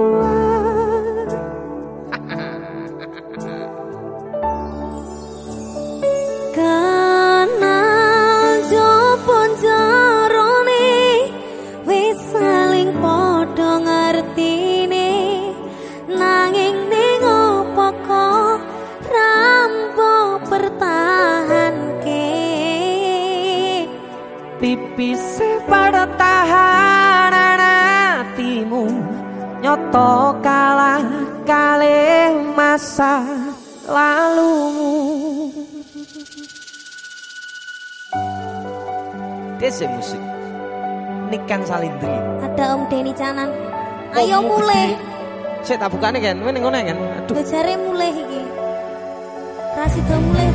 rampo pertahanke. Tipis Nyoto kalah kalih masa lalumu. Desi musik. Nikan Salindri Ada Om Deni Canan. Ayo mulai. Saya tak bukane kan, ini ngono kan Aduh. Bejare mulai iki. Rasido mulai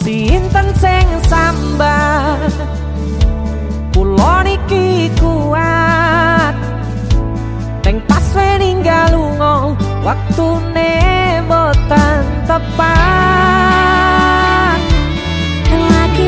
Sinten sing sambat Kula niki kuat. Neng pas ninggal lunga Waktune boten tepat. Lagi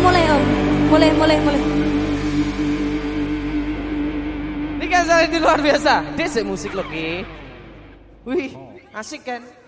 mulai om. Mulai, mulai, mulai. Ini kan saya di luar biasa. Desek musik lagi. Wih, asik kan?